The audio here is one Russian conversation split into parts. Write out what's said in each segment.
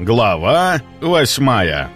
Глава восьмая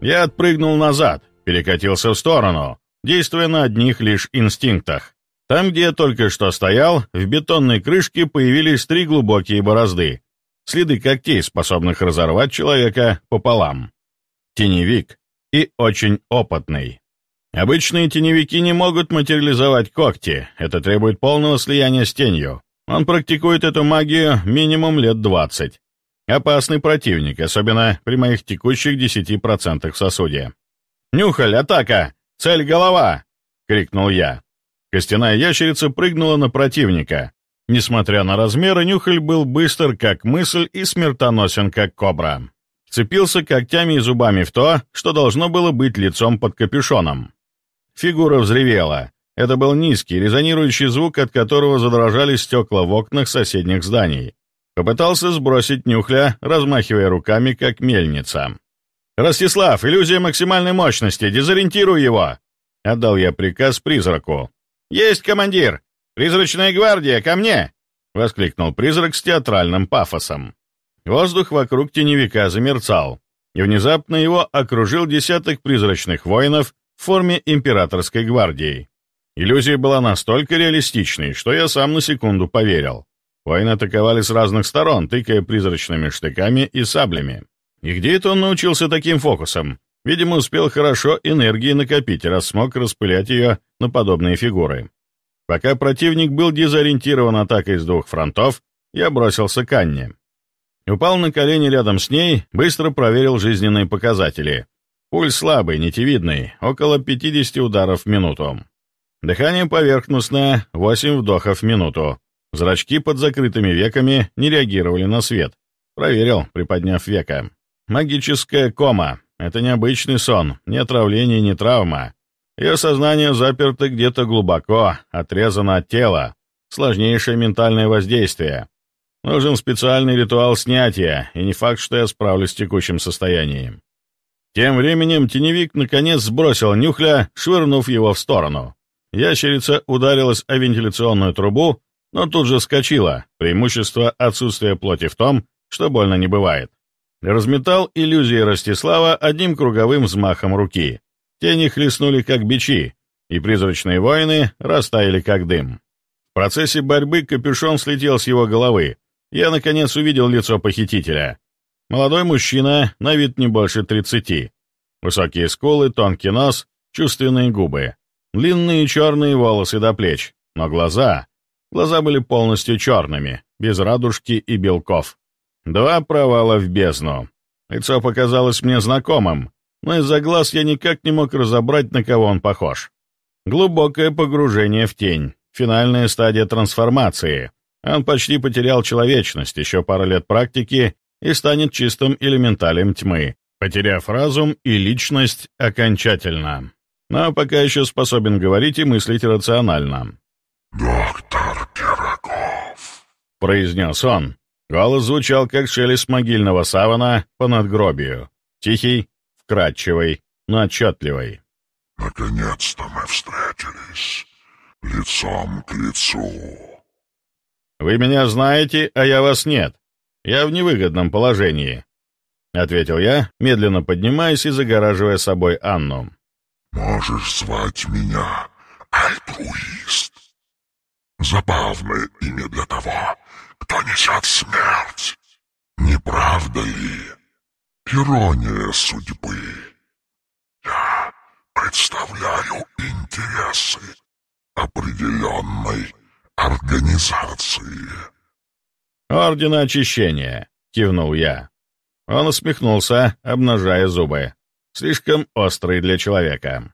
Я отпрыгнул назад, перекатился в сторону, действуя на одних лишь инстинктах. Там, где я только что стоял, в бетонной крышке появились три глубокие борозды, следы когтей, способных разорвать человека пополам. Теневик и очень опытный. Обычные теневики не могут материализовать когти, это требует полного слияния с тенью. Он практикует эту магию минимум лет 20. Опасный противник, особенно при моих текущих 10% в сосуде. «Нюхаль, атака! Цель — голова!» — крикнул я. Костяная ящерица прыгнула на противника. Несмотря на размеры, Нюхаль был быстр, как мысль, и смертоносен, как кобра. Цепился когтями и зубами в то, что должно было быть лицом под капюшоном. Фигура взревела. Это был низкий, резонирующий звук, от которого задрожали стекла в окнах соседних зданий. Попытался сбросить нюхля, размахивая руками, как мельница. «Ростислав, иллюзия максимальной мощности, дезориентируй его!» Отдал я приказ призраку. «Есть, командир! Призрачная гвардия, ко мне!» Воскликнул призрак с театральным пафосом. Воздух вокруг теневика замерцал, и внезапно его окружил десяток призрачных воинов в форме императорской гвардии. Иллюзия была настолько реалистичной, что я сам на секунду поверил. Воины атаковали с разных сторон, тыкая призрачными штыками и саблями. И где это он научился таким фокусом? Видимо, успел хорошо энергии накопить, раз смог распылять ее на подобные фигуры. Пока противник был дезориентирован атакой с двух фронтов, я бросился к Анне. Упал на колени рядом с ней, быстро проверил жизненные показатели. Пульс слабый, нитевидный, около 50 ударов в минуту. Дыхание поверхностное, 8 вдохов в минуту. Зрачки под закрытыми веками не реагировали на свет. Проверил, приподняв века. Магическая кома. Это необычный сон, ни отравление, ни травма. Ее сознание заперто где-то глубоко, отрезано от тела. Сложнейшее ментальное воздействие. Нужен специальный ритуал снятия, и не факт, что я справлюсь с текущим состоянием. Тем временем теневик наконец сбросил нюхля, швырнув его в сторону. Ящерица ударилась о вентиляционную трубу, но тут же вскочила. Преимущество отсутствия плоти в том, что больно не бывает. Разметал иллюзии Ростислава одним круговым взмахом руки. Тени хлестнули как бичи, и призрачные воины растаяли как дым. В процессе борьбы капюшон слетел с его головы. Я, наконец, увидел лицо похитителя. Молодой мужчина, на вид не больше тридцати. Высокие скулы, тонкий нос, чувственные губы. Длинные черные волосы до плеч, но глаза... Глаза были полностью черными, без радужки и белков. Два провала в бездну. Лицо показалось мне знакомым, но из-за глаз я никак не мог разобрать, на кого он похож. Глубокое погружение в тень, финальная стадия трансформации. Он почти потерял человечность, еще пара лет практики, и станет чистым элементалем тьмы, потеряв разум и личность окончательно. Но пока еще способен говорить и мыслить рационально. «Доктор Пирогов», — произнес он. Голос звучал, как шелест могильного савана по надгробию. Тихий, вкрадчивый, но отчетливый. «Наконец-то мы встретились лицом к лицу». «Вы меня знаете, а я вас нет. Я в невыгодном положении», — ответил я, медленно поднимаясь и загораживая собой Анну. «Можешь звать меня альтруист. Забавное имя для того, кто несет смерть. Не правда ли? Ирония судьбы. Я представляю интересы определенной организации». «Ордена очищения», — кивнул я. Он усмехнулся, обнажая зубы. Слишком острый для человека.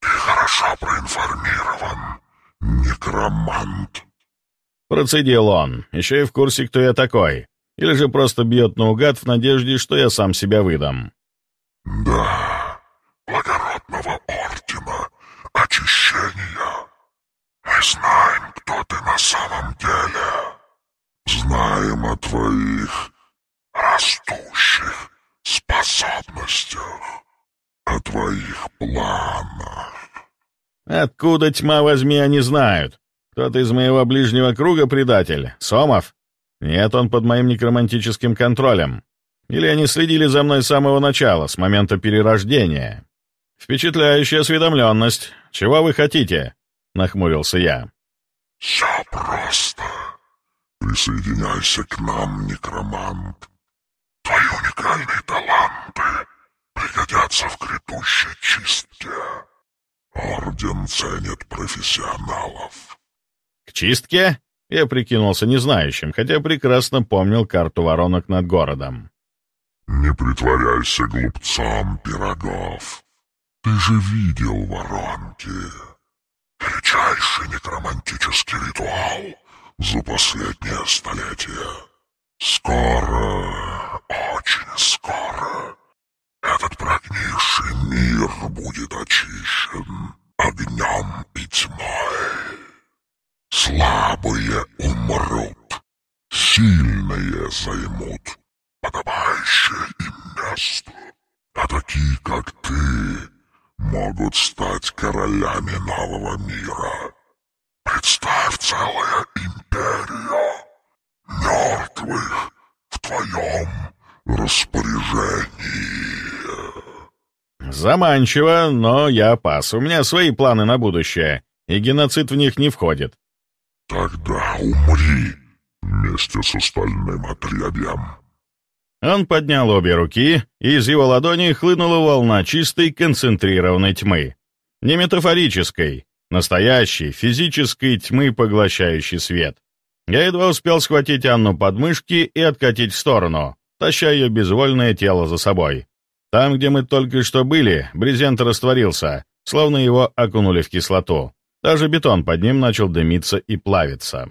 «Ты хорошо проинформирован, некромант», — процедил он, еще и в курсе, кто я такой. Или же просто бьет наугад в надежде, что я сам себя выдам. «Да, благородного ордена очищения. Мы знаем, кто ты на самом деле» знаем о твоих растущих способностях, о твоих планах. Откуда, тьма возьми, они знают? Кто-то из моего ближнего круга предатель? Сомов? Нет, он под моим некромантическим контролем. Или они следили за мной с самого начала, с момента перерождения? Впечатляющая осведомленность. Чего вы хотите? Нахмурился я. Все просто. Присоединяйся к нам, некромант. Твои уникальные таланты пригодятся в грядущей чистке. Орден ценит профессионалов. К чистке? Я прикинулся незнающим, хотя прекрасно помнил карту воронок над городом. Не притворяйся глупцом, Пирогов. Ты же видел воронки. Величайший некромантический ритуал за последнее столетие. Скоро, очень скоро, этот прогнивший мир будет очищен огнем и тьмой. Слабые умрут, сильные займут подобающее им место, а такие, как ты, могут стать королями нового мира. Представь целая империя мертвых в твоем распоряжении. Заманчиво, но я пас. У меня свои планы на будущее, и геноцид в них не входит. Тогда умри вместе с остальным отребьем. Он поднял обе руки, и из его ладони хлынула волна чистой концентрированной тьмы. Не метафорической, настоящей, физической тьмы, поглощающей свет. Я едва успел схватить Анну под мышки и откатить в сторону, таща ее безвольное тело за собой. Там, где мы только что были, брезент растворился, словно его окунули в кислоту. Даже бетон под ним начал дымиться и плавиться.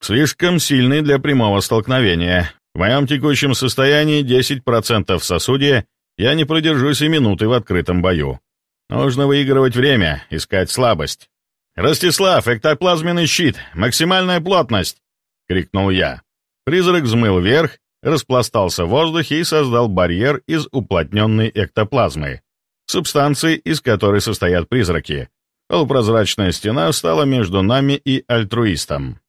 Слишком сильный для прямого столкновения, в моем текущем состоянии 10% в сосуде, я не продержусь и минуты в открытом бою. Нужно выигрывать время, искать слабость. «Ростислав, эктоплазменный щит! Максимальная плотность!» — крикнул я. Призрак взмыл вверх, распластался в воздухе и создал барьер из уплотненной эктоплазмы, субстанции, из которой состоят призраки. Полупрозрачная стена встала между нами и альтруистом.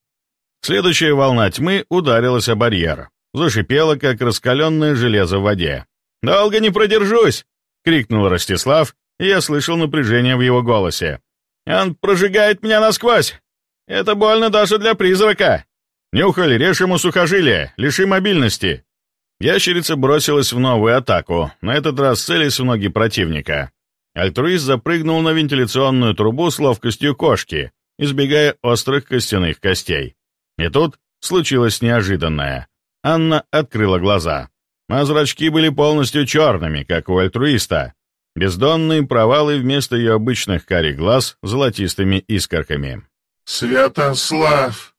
Следующая волна тьмы ударилась о барьер зашипело, как раскаленное железо в воде. «Долго не продержусь!» — крикнул Ростислав, я слышал напряжение в его голосе. «Он прожигает меня насквозь! Это больно даже для призрака! Нюхаль, режь ему сухожилие, лиши мобильности!» Ящерица бросилась в новую атаку, на этот раз целясь в ноги противника. Альтруист запрыгнул на вентиляционную трубу с ловкостью кошки, избегая острых костяных костей. И тут случилось неожиданное. Анна открыла глаза. А зрачки были полностью черными, как у альтруиста. Бездонные провалы вместо ее обычных карих глаз золотистыми искорками. «Святослав!»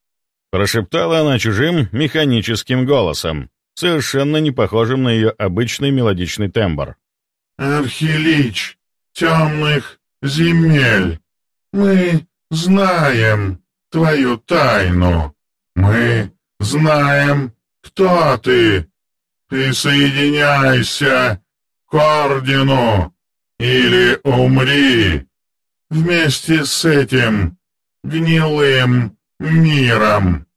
Прошептала она чужим механическим голосом, совершенно не похожим на ее обычный мелодичный тембр. «Архилич темных земель, мы знаем твою тайну. Мы знаем «Кто ты? Присоединяйся к ордену или умри вместе с этим гнилым миром!»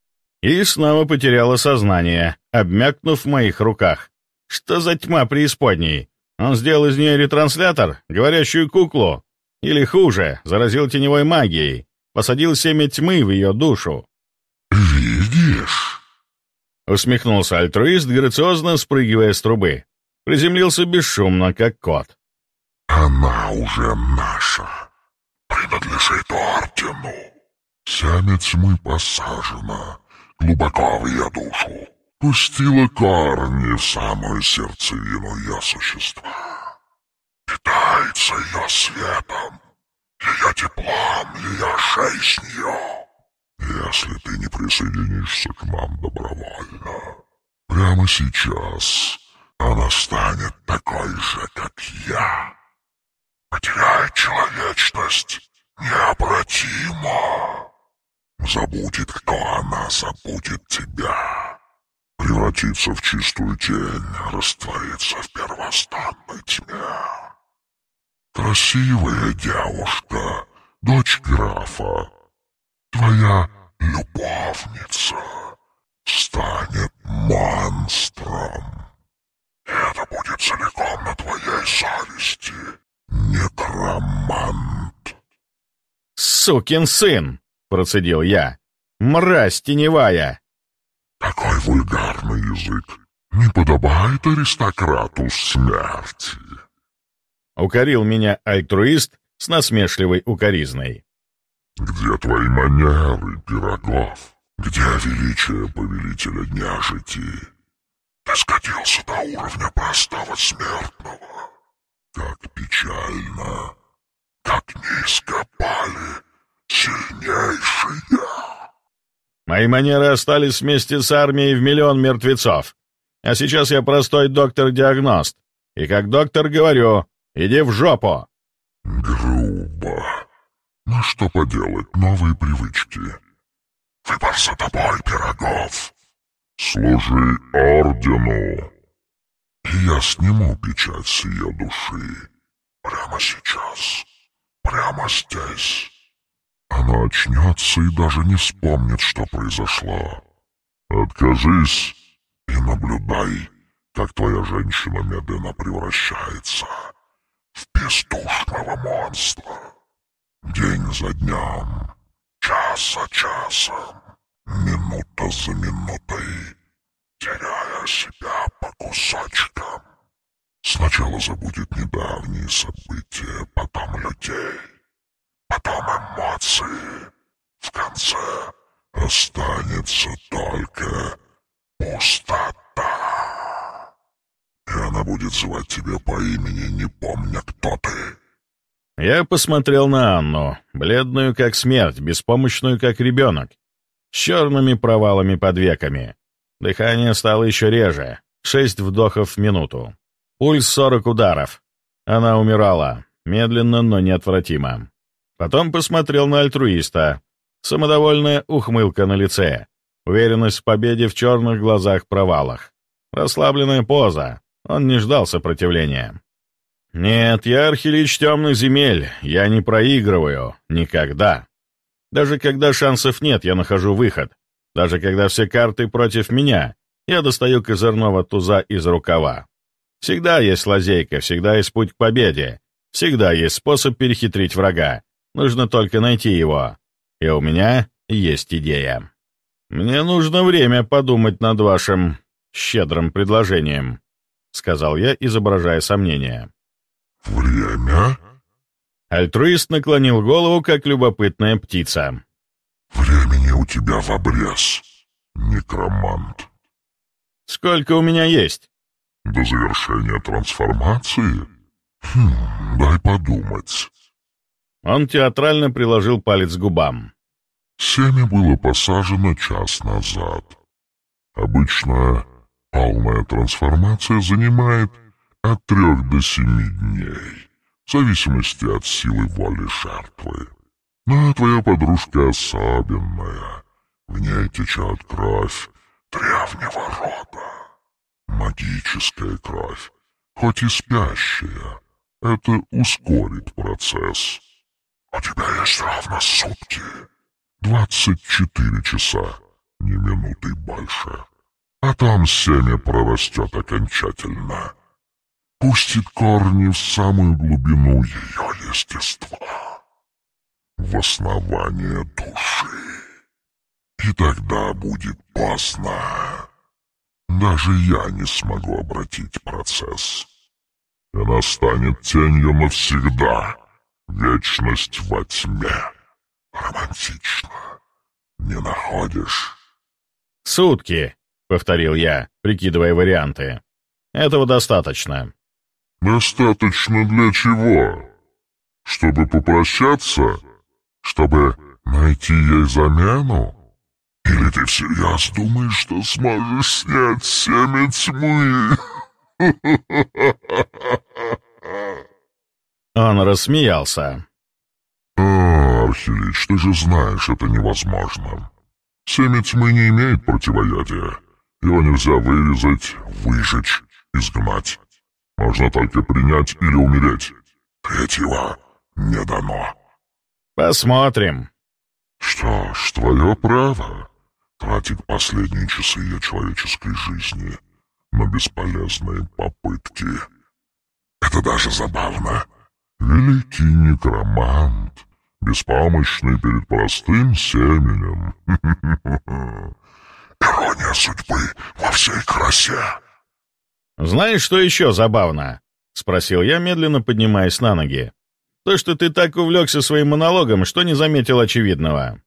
И снова потеряла сознание, обмякнув в моих руках. Что за тьма преисподней? Он сделал из нее ретранслятор, говорящую куклу. Или хуже, заразил теневой магией, посадил семя тьмы в ее душу. «Видишь?» Усмехнулся альтруист, грациозно спрыгивая с трубы. Приземлился бесшумно, как кот. «Она уже наша. Принадлежит ордену. Семя тьмы посажена глубоко в ее душу. Пустила корни в самую сердцевину ее существа. Питается ее светом, ее теплом, ее жизнью. Если ты не присоединишься к нам добровольно, прямо сейчас она станет такой же, как я. Потеряет человечность необратимо. Забудет, кто она, забудет тебя. Превратится в чистую тень, растворится в первостанной тьме. Красивая девушка, дочь графа, твоя любовница станет монстром. Это будет целиком на твоей совести, некромант. «Сукин сын!» — процедил я. «Мразь теневая!» Такой вульгарный язык не подобает аристократу смерти. Укорил меня альтруист с насмешливой укоризной. Где твои манеры, Пирогов? Где величие повелителя нежити? Ты скатился до уровня простого смертного. Как печально, как низко пали сильнейшие. Мои манеры остались вместе с армией в миллион мертвецов. А сейчас я простой доктор-диагност. И как доктор говорю, иди в жопу. Грубо. Ну что поделать, новые привычки. Выбор за тобой, Пирогов. Служи ордену. Я сниму печать с ее души. Прямо сейчас. Прямо здесь. Она очнется и даже не вспомнит, что произошло. Откажись и наблюдай, как твоя женщина медленно превращается в бездушного монстра. День за днем, час за часом, минута за минутой, теряя себя по кусочкам. Сначала забудет недавние события, потом людей, потом эмоции. В конце останется только пустота. И она будет звать тебя по имени, не помня, кто ты. Я посмотрел на Анну, бледную как смерть, беспомощную как ребенок, с черными провалами под веками. Дыхание стало еще реже, шесть вдохов в минуту. Пульс сорок ударов. Она умирала, медленно, но неотвратимо. Потом посмотрел на альтруиста. Самодовольная ухмылка на лице. Уверенность в победе в черных глазах-провалах. Расслабленная поза. Он не ждал сопротивления. «Нет, я архилич темных земель. Я не проигрываю. Никогда. Даже когда шансов нет, я нахожу выход. Даже когда все карты против меня, я достаю козырного туза из рукава. Всегда есть лазейка, всегда есть путь к победе. Всегда есть способ перехитрить врага. Нужно только найти его. И у меня есть идея. Мне нужно время подумать над вашим щедрым предложением», — сказал я, изображая сомнение. Время? Альтруист наклонил голову, как любопытная птица. Времени у тебя в обрез, некромант. Сколько у меня есть? До завершения трансформации? Хм, дай подумать. Он театрально приложил палец к губам. Семя было посажено час назад. Обычно полная трансформация занимает от трех до семи дней, в зависимости от силы воли жертвы. Но твоя подружка особенная. В ней течет кровь древнего рода. Магическая кровь, хоть и спящая. Это ускорит процесс. У тебя есть ровно сутки. Двадцать четыре часа, не минуты больше. А там семя прорастет окончательно пустит корни в самую глубину ее естества, в основание души. И тогда будет поздно. Даже я не смогу обратить процесс. Она станет тенью навсегда. Вечность во тьме. Романтично. Не находишь? «Сутки», — повторил я, прикидывая варианты. «Этого достаточно». Достаточно для чего? Чтобы попрощаться? Чтобы найти ей замену? Или ты всерьез думаешь, что сможешь снять семя тьмы? Он рассмеялся. А, Архилич, ты же знаешь, это невозможно. Семя тьмы не имеет противоядия. Его нельзя вырезать, выжечь, изгнать. Можно только принять или умереть. Третьего не дано. Посмотрим. Что ж, твое право. Тратить последние часы ее человеческой жизни на бесполезные попытки. Это даже забавно. Великий некромант, беспомощный перед простым семенем. Ирония судьбы во всей красе. «Знаешь, что еще забавно?» — спросил я, медленно поднимаясь на ноги. «То, что ты так увлекся своим монологом, что не заметил очевидного».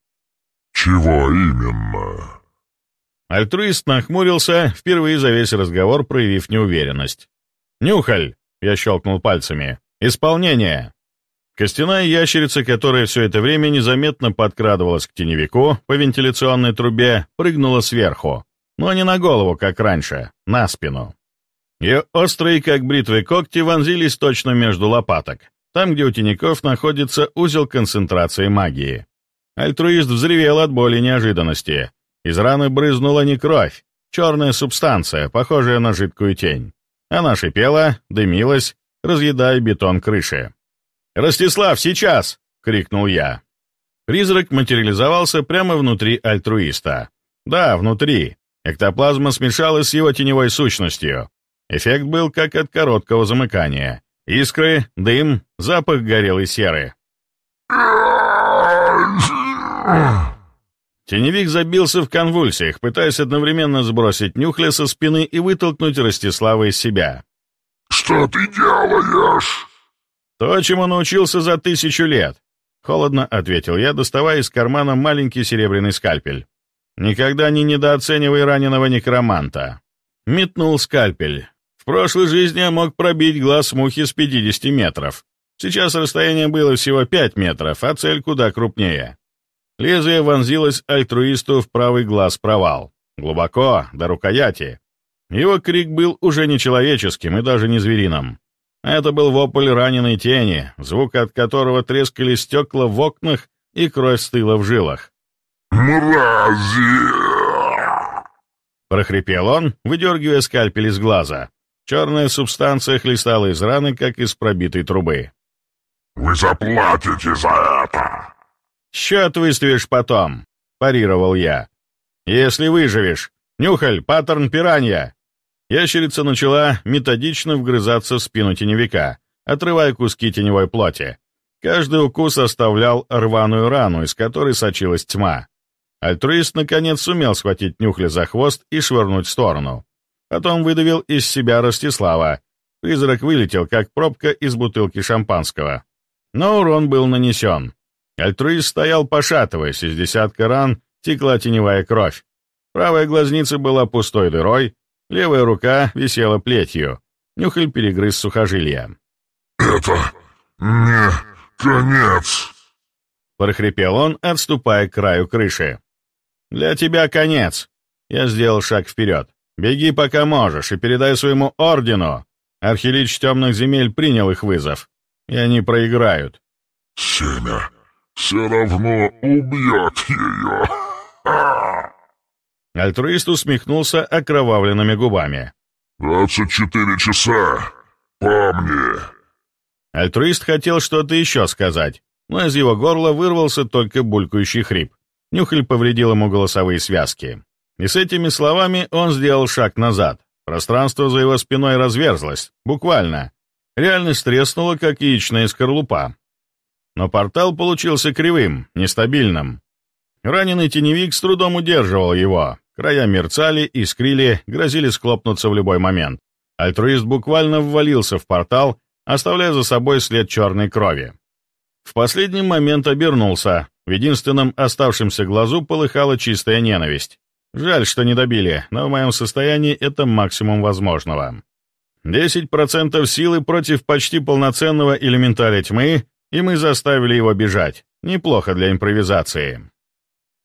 «Чего именно?» Альтруист нахмурился, впервые за весь разговор проявив неуверенность. «Нюхаль!» — я щелкнул пальцами. «Исполнение!» Костяная ящерица, которая все это время незаметно подкрадывалась к теневику по вентиляционной трубе, прыгнула сверху, но не на голову, как раньше, на спину. Ее острые, как бритвы когти, вонзились точно между лопаток, там, где у теняков находится узел концентрации магии. Альтруист взревел от боли неожиданности. Из раны брызнула не кровь, черная субстанция, похожая на жидкую тень. Она шипела, дымилась, разъедая бетон крыши. «Ростислав, сейчас!» — крикнул я. Призрак материализовался прямо внутри альтруиста. Да, внутри. Эктоплазма смешалась с его теневой сущностью. Эффект был как от короткого замыкания. Искры, дым, запах горелой серы. Теневик забился в конвульсиях, пытаясь одновременно сбросить нюхля со спины и вытолкнуть Ростислава из себя. «Что ты делаешь?» «То, чему научился за тысячу лет», — холодно ответил я, доставая из кармана маленький серебряный скальпель. «Никогда не недооценивай раненого некроманта». Метнул скальпель. В прошлой жизни я мог пробить глаз мухи с 50 метров. Сейчас расстояние было всего 5 метров, а цель куда крупнее. Лезвие вонзилось альтруисту в правый глаз провал. Глубоко, до рукояти. Его крик был уже не человеческим и даже не звериным. Это был вопль раненой тени, звук от которого трескали стекла в окнах и кровь стыла в жилах. «Мрази!» Прохрипел он, выдергивая скальпель из глаза. Черная субстанция хлестала из раны, как из пробитой трубы. «Вы заплатите за это!» «Счет выставишь потом», — парировал я. «Если выживешь. Нюхаль, паттерн пиранья!» Ящерица начала методично вгрызаться в спину теневика, отрывая куски теневой плоти. Каждый укус оставлял рваную рану, из которой сочилась тьма. Альтруист наконец сумел схватить Нюхля за хвост и швырнуть в сторону. Потом выдавил из себя Ростислава. Призрак вылетел, как пробка из бутылки шампанского. Но урон был нанесен. Альтруист стоял пошатываясь, из десятка ран текла теневая кровь. Правая глазница была пустой дырой, Левая рука висела плетью. Нюхаль перегрыз сухожилия. «Это не конец!» Прохрипел он, отступая к краю крыши. «Для тебя конец!» Я сделал шаг вперед. «Беги, пока можешь, и передай своему ордену!» Архилич темных земель принял их вызов, и они проиграют. «Семя все равно убьет ее!» Альтруист усмехнулся окровавленными губами. «Двадцать четыре часа! Помни!» Альтруист хотел что-то еще сказать, но из его горла вырвался только булькающий хрип. Нюхаль повредил ему голосовые связки. И с этими словами он сделал шаг назад. Пространство за его спиной разверзлось, буквально. Реальность треснула, как яичная скорлупа. Но портал получился кривым, нестабильным. Раненый теневик с трудом удерживал его, Края мерцали, искрили, грозили схлопнуться в любой момент. Альтруист буквально ввалился в портал, оставляя за собой след черной крови. В последний момент обернулся. В единственном оставшемся глазу полыхала чистая ненависть. Жаль, что не добили, но в моем состоянии это максимум возможного. 10% силы против почти полноценного элементаля тьмы, и мы заставили его бежать. Неплохо для импровизации.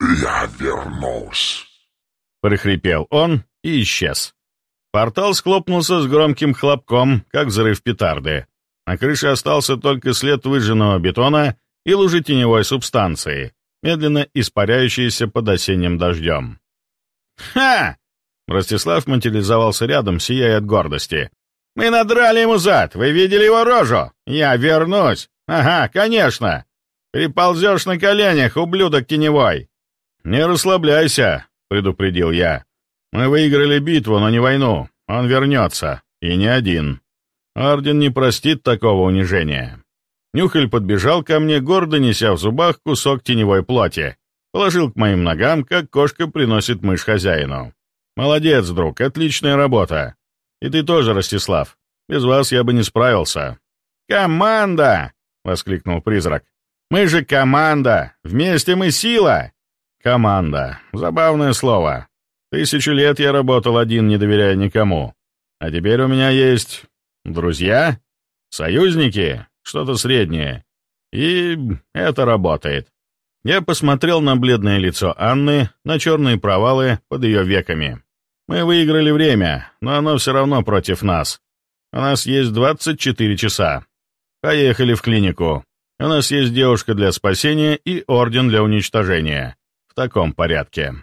«Я вернусь», прохрипел он и исчез. Портал схлопнулся с громким хлопком, как взрыв петарды. На крыше остался только след выжженного бетона и лужи теневой субстанции, медленно испаряющиеся под осенним дождем. «Ха!» Ростислав материализовался рядом, сияя от гордости. «Мы надрали ему зад! Вы видели его рожу? Я вернусь! Ага, конечно! Переползешь на коленях, ублюдок теневой!» «Не расслабляйся», — предупредил я. «Мы выиграли битву, но не войну. Он вернется. И не один. Орден не простит такого унижения». Нюхаль подбежал ко мне, гордо неся в зубах кусок теневой плоти. Положил к моим ногам, как кошка приносит мышь хозяину. «Молодец, друг, отличная работа. И ты тоже, Ростислав. Без вас я бы не справился». «Команда!» — воскликнул призрак. «Мы же команда! Вместе мы сила!» «Команда. Забавное слово. Тысячу лет я работал один, не доверяя никому. А теперь у меня есть... друзья? Союзники? Что-то среднее. И это работает». Я посмотрел на бледное лицо Анны, на черные провалы под ее веками. Мы выиграли время, но оно все равно против нас. У нас есть 24 часа. Поехали в клинику. У нас есть девушка для спасения и орден для уничтожения. В таком порядке.